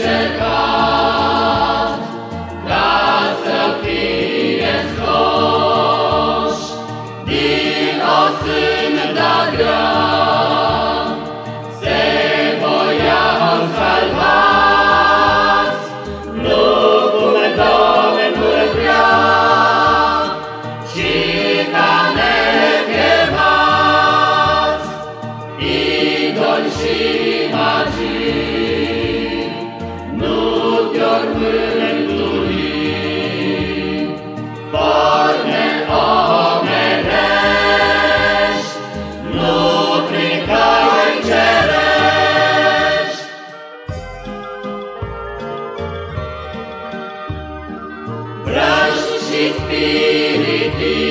încercat, fie scoși din o sândă grea, se voiau nu cum Domnul ci ca nechemați, idoli și mântuit. Forme nu prin căi cerești. Vrăși și spiritii,